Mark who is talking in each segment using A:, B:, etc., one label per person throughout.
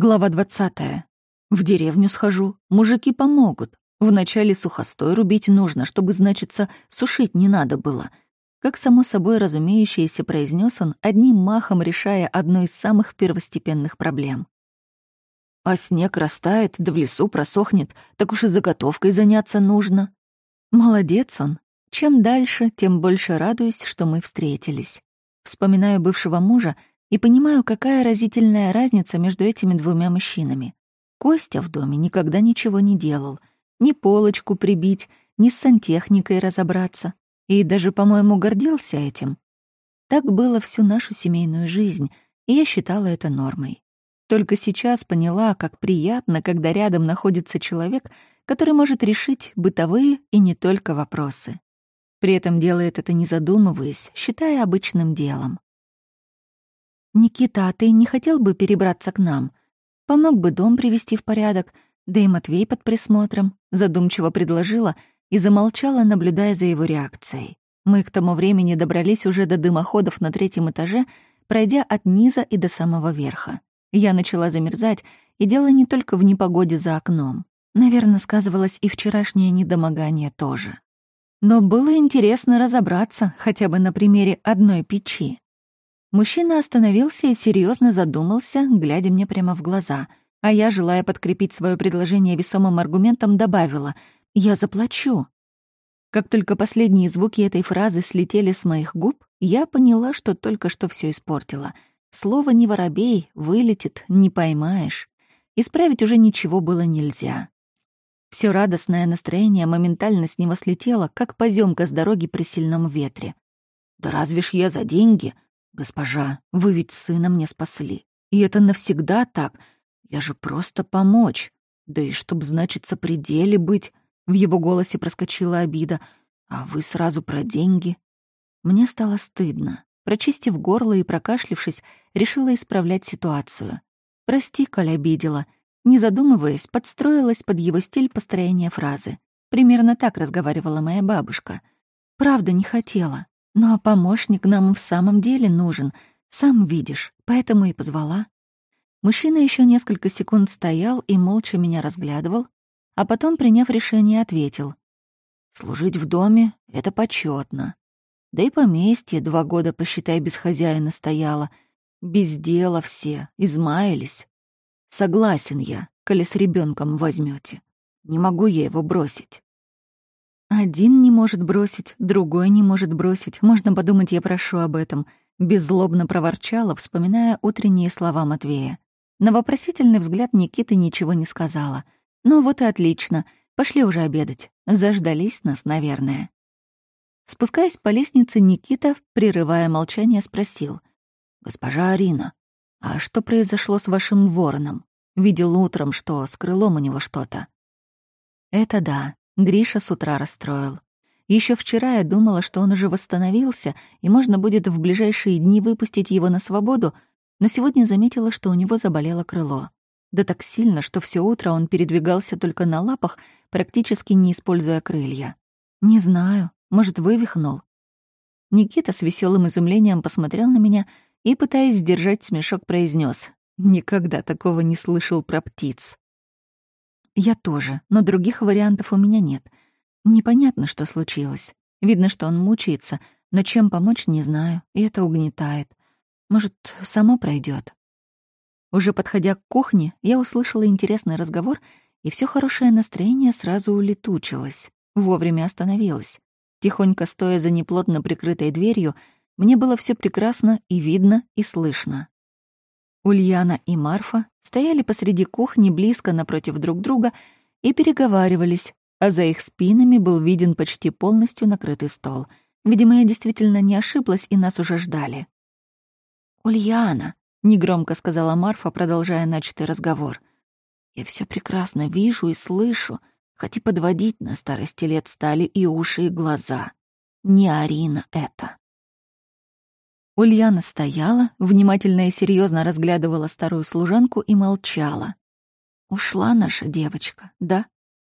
A: Глава 20. В деревню схожу, мужики помогут. Вначале сухостой рубить нужно, чтобы, значится, сушить не надо было. Как само собой разумеющееся произнес он, одним махом решая одну из самых первостепенных проблем. А снег растает, да в лесу просохнет, так уж и заготовкой заняться нужно. Молодец он. Чем дальше, тем больше радуюсь, что мы встретились. Вспоминаю бывшего мужа и понимаю, какая разительная разница между этими двумя мужчинами. Костя в доме никогда ничего не делал. Ни полочку прибить, ни с сантехникой разобраться. И даже, по-моему, гордился этим. Так было всю нашу семейную жизнь, и я считала это нормой. Только сейчас поняла, как приятно, когда рядом находится человек, который может решить бытовые и не только вопросы. При этом делает это не задумываясь, считая обычным делом. «Никита, а ты не хотел бы перебраться к нам? Помог бы дом привести в порядок, да и Матвей под присмотром», задумчиво предложила и замолчала, наблюдая за его реакцией. Мы к тому времени добрались уже до дымоходов на третьем этаже, пройдя от низа и до самого верха. Я начала замерзать, и дело не только в непогоде за окном. Наверное, сказывалось и вчерашнее недомогание тоже. Но было интересно разобраться хотя бы на примере одной печи. Мужчина остановился и серьезно задумался, глядя мне прямо в глаза, а я, желая подкрепить свое предложение весомым аргументом, добавила «Я заплачу». Как только последние звуки этой фразы слетели с моих губ, я поняла, что только что все испортила. Слово «не воробей» вылетит, не поймаешь. Исправить уже ничего было нельзя. Все радостное настроение моментально с него слетело, как поземка с дороги при сильном ветре. «Да разве ж я за деньги?» «Госпожа, вы ведь сына мне спасли. И это навсегда так. Я же просто помочь. Да и чтоб, значится, при деле быть...» В его голосе проскочила обида. «А вы сразу про деньги?» Мне стало стыдно. Прочистив горло и прокашлившись, решила исправлять ситуацию. «Прости, коль обидела». Не задумываясь, подстроилась под его стиль построения фразы. Примерно так разговаривала моя бабушка. «Правда, не хотела. Ну а помощник нам в самом деле нужен, сам видишь, поэтому и позвала. Мужчина еще несколько секунд стоял и молча меня разглядывал, а потом, приняв решение, ответил. «Служить в доме — это почетно. Да и поместье два года, посчитай, без хозяина стояло. Без дела все, измаялись. Согласен я, коли с ребенком возьмете. Не могу я его бросить». Один не может бросить, другой не может бросить. Можно подумать, я прошу об этом. Беззлобно проворчала, вспоминая утренние слова Матвея. На вопросительный взгляд Никиты ничего не сказала. Ну вот и отлично. Пошли уже обедать. Заждались нас, наверное. Спускаясь по лестнице, Никита, прерывая молчание, спросил. «Госпожа Арина, а что произошло с вашим вороном? Видел утром, что с крылом у него что-то». «Это да. Гриша с утра расстроил. Еще вчера я думала, что он уже восстановился, и можно будет в ближайшие дни выпустить его на свободу, но сегодня заметила, что у него заболело крыло. Да так сильно, что все утро он передвигался только на лапах, практически не используя крылья. Не знаю, может, вывихнул. Никита с веселым изумлением посмотрел на меня и, пытаясь сдержать смешок, произнес: «Никогда такого не слышал про птиц». Я тоже, но других вариантов у меня нет. Непонятно, что случилось. Видно, что он мучается, но чем помочь, не знаю, и это угнетает. Может, само пройдет. Уже подходя к кухне, я услышала интересный разговор, и все хорошее настроение сразу улетучилось. Вовремя остановилась. Тихонько стоя за неплотно прикрытой дверью, мне было все прекрасно и видно, и слышно. Ульяна и Марфа стояли посреди кухни близко напротив друг друга и переговаривались, а за их спинами был виден почти полностью накрытый стол. Видимо, я действительно не ошиблась, и нас уже ждали. «Ульяна», — негромко сказала Марфа, продолжая начатый разговор, «я все прекрасно вижу и слышу, хоть и подводить на старости лет стали и уши, и глаза. Не Арина это». Ульяна стояла, внимательно и серьезно разглядывала старую служанку и молчала. «Ушла наша девочка, да?»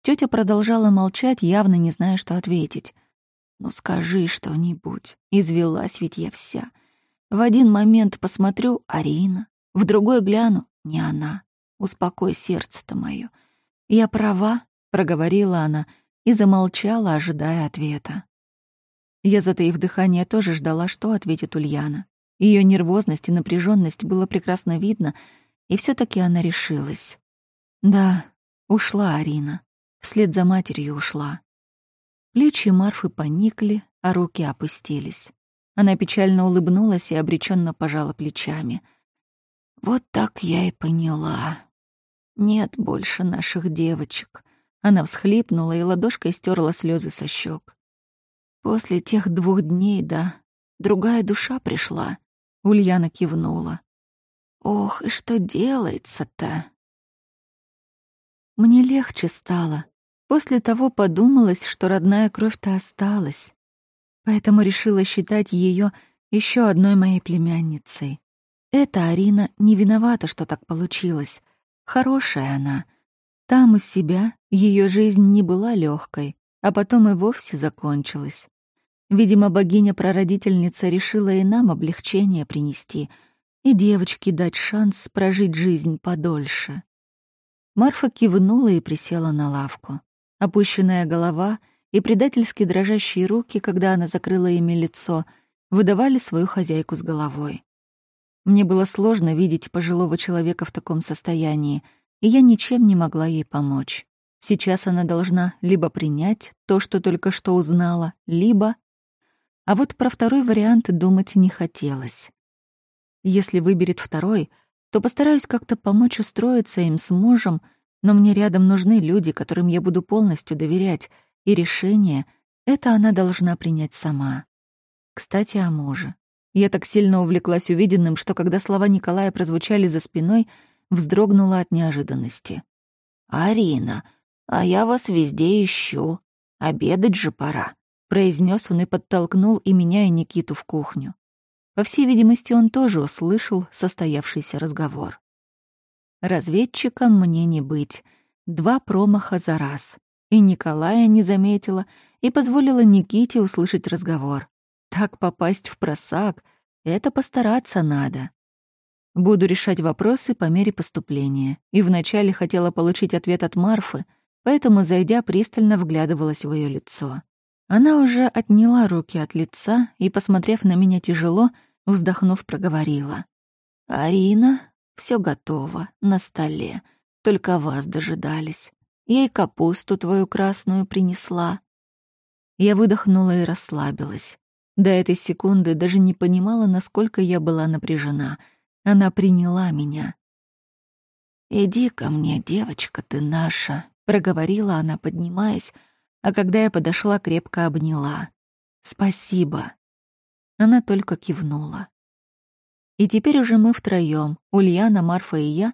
A: Тетя продолжала молчать, явно не зная, что ответить. «Ну скажи что-нибудь, извелась ведь я вся. В один момент посмотрю — Арина, в другой гляну — не она. успокой сердце-то моё. Я права, проговорила она и замолчала, ожидая ответа. Я, затаив дыхание, тоже ждала, что ответит Ульяна. Ее нервозность и напряженность было прекрасно видно, и все таки она решилась. Да, ушла Арина. Вслед за матерью ушла. Плечи Марфы поникли, а руки опустились. Она печально улыбнулась и обреченно пожала плечами. Вот так я и поняла. Нет больше наших девочек. Она всхлипнула и ладошкой стерла слезы со щек. После тех двух дней, да, другая душа пришла. Ульяна кивнула. Ох, и что делается-то? Мне легче стало. После того подумалось, что родная кровь-то осталась. Поэтому решила считать ее еще одной моей племянницей. Эта Арина не виновата, что так получилось. Хорошая она. Там у себя ее жизнь не была легкой, а потом и вовсе закончилась. Видимо, богиня-прародительница решила и нам облегчение принести, и девочке дать шанс прожить жизнь подольше. Марфа кивнула и присела на лавку. Опущенная голова и предательски дрожащие руки, когда она закрыла ими лицо, выдавали свою хозяйку с головой. Мне было сложно видеть пожилого человека в таком состоянии, и я ничем не могла ей помочь. Сейчас она должна либо принять то, что только что узнала, либо... А вот про второй вариант думать не хотелось. Если выберет второй, то постараюсь как-то помочь устроиться им с мужем, но мне рядом нужны люди, которым я буду полностью доверять, и решение — это она должна принять сама. Кстати, о муже. Я так сильно увлеклась увиденным, что когда слова Николая прозвучали за спиной, вздрогнула от неожиданности. «Арина, а я вас везде ищу. Обедать же пора», — произнес он и подтолкнул и меня, и Никиту в кухню. По всей видимости, он тоже услышал состоявшийся разговор. Разведчиком мне не быть. Два промаха за раз. И Николая не заметила, и позволила Никите услышать разговор. Так попасть в просак — это постараться надо. Буду решать вопросы по мере поступления. И вначале хотела получить ответ от Марфы, поэтому, зайдя, пристально вглядывалась в ее лицо. Она уже отняла руки от лица и, посмотрев на меня тяжело, вздохнув, проговорила. «Арина, все готово, на столе. Только вас дожидались. Я и капусту твою красную принесла». Я выдохнула и расслабилась. До этой секунды даже не понимала, насколько я была напряжена. Она приняла меня. «Иди ко мне, девочка ты наша», — проговорила она, поднимаясь, а когда я подошла, крепко обняла. «Спасибо». Она только кивнула. И теперь уже мы втроём, Ульяна, Марфа и я,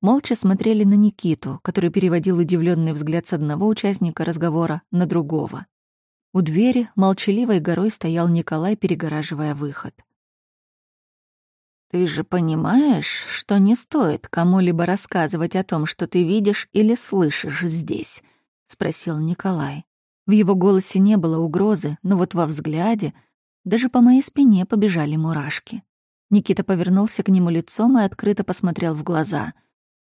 A: молча смотрели на Никиту, который переводил удивленный взгляд с одного участника разговора на другого. У двери молчаливой горой стоял Николай, перегораживая выход. «Ты же понимаешь, что не стоит кому-либо рассказывать о том, что ты видишь или слышишь здесь?» — спросил Николай. В его голосе не было угрозы, но вот во взгляде даже по моей спине побежали мурашки. Никита повернулся к нему лицом и открыто посмотрел в глаза.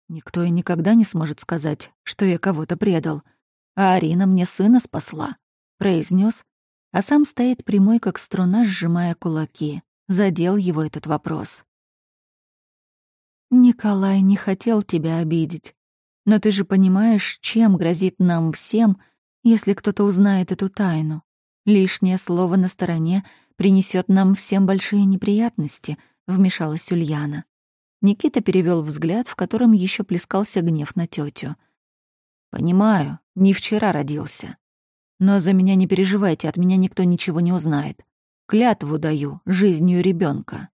A: «Никто и никогда не сможет сказать, что я кого-то предал. А Арина мне сына спасла произнес, а сам стоит прямой, как струна, сжимая кулаки. Задел его этот вопрос. «Николай не хотел тебя обидеть. Но ты же понимаешь, чем грозит нам всем, если кто-то узнает эту тайну. Лишнее слово на стороне принесет нам всем большие неприятности», — вмешалась Ульяна. Никита перевел взгляд, в котором еще плескался гнев на тетю. «Понимаю, не вчера родился. Но за меня не переживайте, от меня никто ничего не узнает. Клятву даю жизнью ребенка.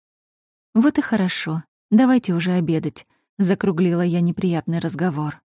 A: Вот и хорошо. Давайте уже обедать, закруглила я неприятный разговор.